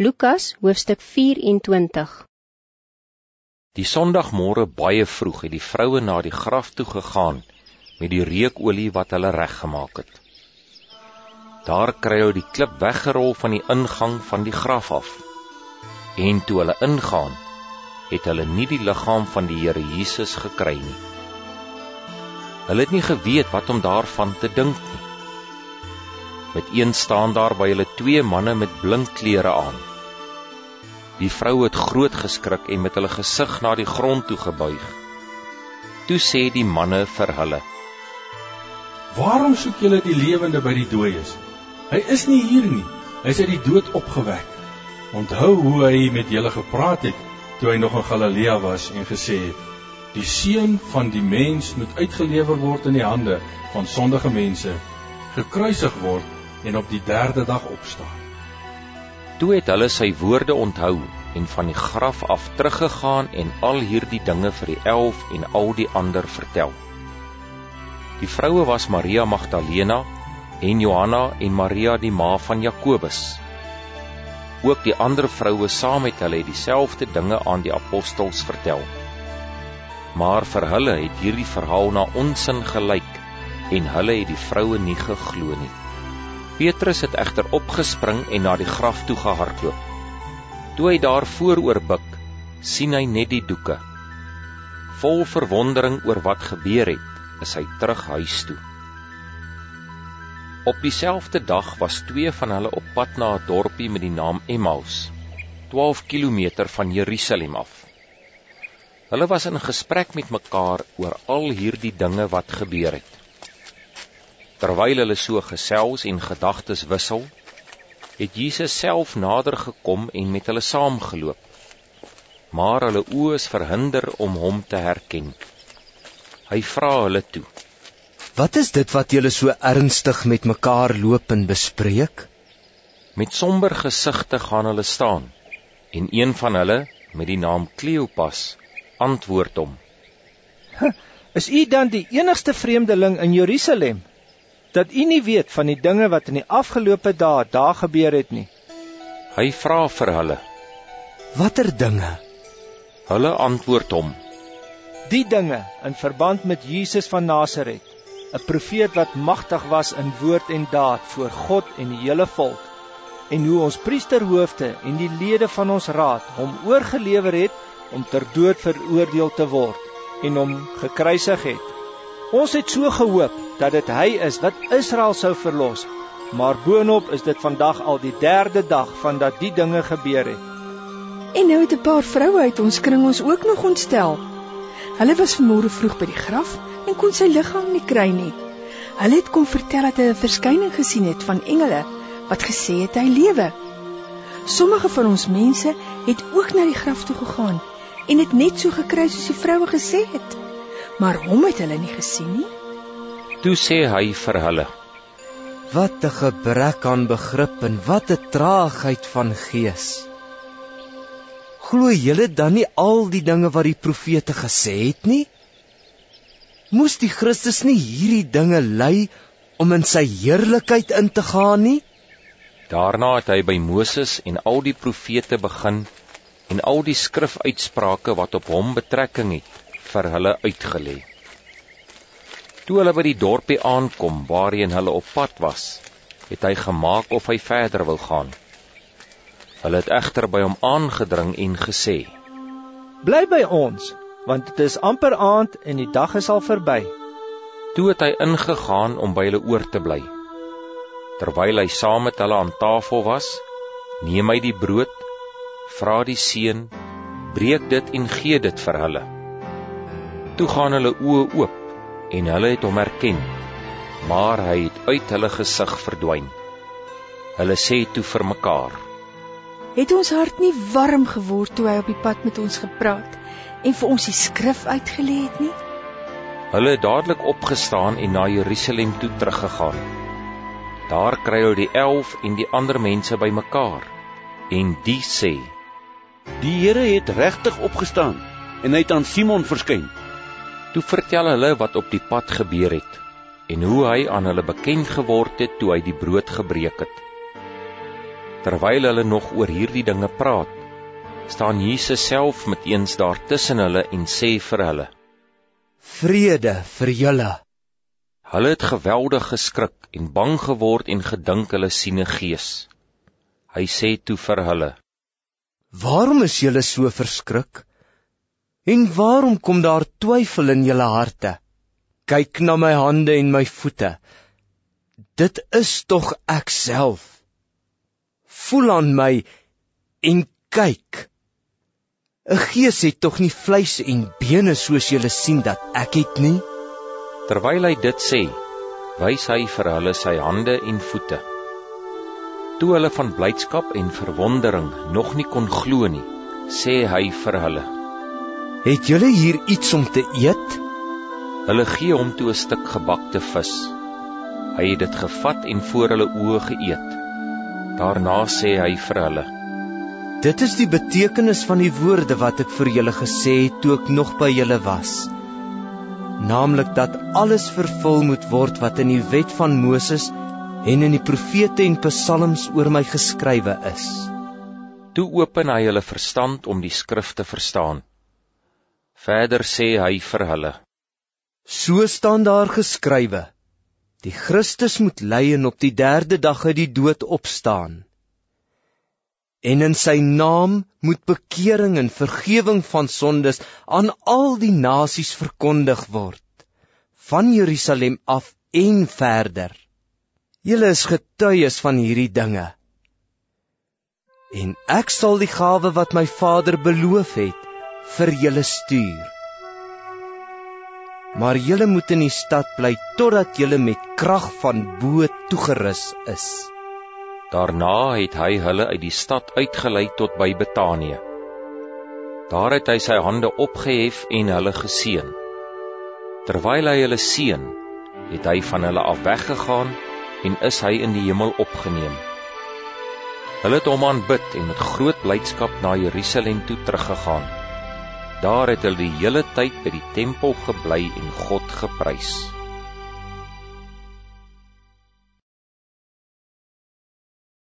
Lukas hoofstuk 24 Die Sondagmôre baie vroeg het die vroue na die graf toe gegaan met die reukolie wat hulle reggemaak het. Daar kry hulle die klip weggerol van die ingang van die graf af. En toe hulle ingaan, het hulle nie die liggaam van die Here Jesus gekry nie. Hulle het nie geweet wat om daarvan te dink nie. Met een staan daar by hulle twee manne met blink klere aan. Die vrou het groot geskrik en met hulle gesig na die grond toe gebuig. Toe sê die manne vir hulle: "Waarom soek julle die lewende by die dooies? Hy is nie hier nie. Hy is uit die dood opgewek. Onthou hoe hy met julle gepraat het toe hy nog in Galilea was en gesê het: Die seun van die mens moet uitgelewer word in die hande van sondige mense, gekruisig word en op die 3de dag opstaan." Toe het hulle sy woorde onthou en van die graf af teruggegaan en al hierdie dinge vir die 11 en al die ander vertel. Die vroue was Maria Magdalena en Johanna en Maria die ma van Jakobus. Ook die ander vroue saam met hulle het dieselfde dinge aan die apostels vertel. Maar vir hulle het hierdie verhaal na onsin gelyk en hulle het die vroue nie geglo nie. Petrus het egter opgespring en na die graf toe gehardloop. Toe hy daar vooroor buik, sien hy net die doeke. Vol verwondering oor wat gebeur het, is hy terug huis toe. Op dieselfde dag was twee van hulle op pad na 'n dorpie met die naam Emmaus, 12 km van Jerusalem af. Hulle was in gesprek met mekaar oor al hierdie dinge wat gebeur het. Terwyl hulle so gesels en gedagtes wissel, het Jesus self nader gekom en met hulle saamgeloop. Maar hulle oë is verhinder om hom te herken. Hy vra hulle toe: "Wat is dit wat julle so ernstig met mekaar loop en bespreek?" Met somber gesigte gaan hulle staan en een van hulle met die naam Kleopas antwoord hom: "Is u dan die enigste vreemdeling in Jerusalem dat u nie weet van die dinge wat in die afgelope dae daar gebeur het nie. Hy vra vir hulle: Watter dinge? Hulle antwoord hom: Die dinge in verband met Jesus van Nasaret, 'n profeet wat magtig was in woord en daad voor God en die hele volk, en hoe ons priesterhoofde en die lede van ons raad hom oorgelewer het om ter dood veroordeel te word en hom gekruisig het. Ons het so gehoop dat dit hy is wat Israel sou verlos. Maar boonop is dit vandag al die 3de dag van dat die dinge gebeur het. En nou het 'n paar vroue uit ons kring ons ook nog ontstel. Hulle was vanmôre vroeg by die graf en kon sy liggaam nie kry nie. Hulle het kom vertel dat hulle 'n verskyning gesien het van engele wat gesê het hy lewe. Sommige van ons mense het ook na die graf toe gegaan en dit net so gekry soos die vroue gesê het maar hom het hulle nie gesien nie. Toe sê hy vir hulle: Wat 'n gebrek aan begrip en wat 'n traagheid van gees. Glo julle dan nie al die dinge wat die profete gesê het nie? Moes die Christus nie hierdie dinge ly om in sy heerlikheid in te gaan nie? Daarna het hy by Moses en al die profete begin en al die skrifuitsprake wat op hom betrekking het vir hulle uitgelê. Toe hulle by die dorpie aankom waarheen hulle op pad was, het hy gemaak of hy verder wil gaan. Hulle het egter by hom aangedring en gesê: "Bly by ons, want dit is amper aand en die dag is al verby." Toe het hy ingegaan om by hulle oor te bly. Terwyl hy saam met hulle aan tafel was, neem hy die brood, vra die seun, breek dit en gee dit vir hulle. Toe gaan hulle oë oop en hulle het hom herken, maar hy het uit hulle gesig verdwyn. Hulle sê toe vir mekaar: Het ons hart nie warm geword toe hy op die pad met ons gepraat en vir ons die skrif uitgelê het nie? Hulle het dadelik opgestaan en na Jerusalem toe teruggegaan. Daar kry hulle die 11 en die ander mense bymekaar en die sê: Die Here het regtig opgestaan en hy het aan Simon verskyn. Toe vertel hulle wat op die pad gebeur het en hoe hy aan hulle bekend geword het toe hy die brood gebreek het. Terwyl hulle nog oor hierdie dinge praat, staan Jesus self met eens daar tussen hulle en sê vir hulle: Vrede vir julle. Hulle het geweldig geskrik en bang geword en gedink hulle sien 'n gees. Hy sê toe vir hulle: Waarom is julle so verskrik? En waarom kom daar twyfel in julle harte? Kyk na my hande en my voete. Dit is tog ek self. Voel aan my en kyk. 'n Gees het tog nie vleis en bene soos julle sien dat ek het nie. Terwyl hy dit sê, wys hy vir hulle sy hande en voete. Toe hulle van blydskap en verwondering nog nie kon glo nie, sê hy vir hulle: "Het julle hier iets om te eet?" Hulle gee hom toe 'n stuk gebakte vis. Hy het dit gevat en voor hulle oë geëet. Daarna sê hy vir hulle: Dit is die betekenis van die woorde wat ek vir julle gesê het toe ek nog by julle was. Naamlik dat alles vervul moet word wat in die wet van Moses en in die profete en psalms oor my geskrywe is. Toe open hy hulle verstand om die skrif te verstaan. Verder sê hy vir hulle: So staan daar geskrywe: Die Christus moet ly en op die 3de dag uit die dood opstaan en in sy naam moet bekering en vergifnis van sondes aan al die nasies verkondig word van Jerusalem af en verder. Julle is getuies van hierdie dinge. En ek sal die gawe wat my Vader beloof het vir julle stuur. Maar julle moet in die stad bly totdat julle met krag van bo toegerus is. Daarna het hy hulle uit die stad uitgelei tot by Betanië. Daar het hy sy hande opgehef en hulle geseën. Terwyl hy hulle seën, het hy van hulle af weggegaan en is hy in die hemel opgeneem. Hulle het hom aanbid en met groot blydskap na Jerusalem toe teruggegaan. Daar het hulle die hele tyd by die tempel gebly en God geprys.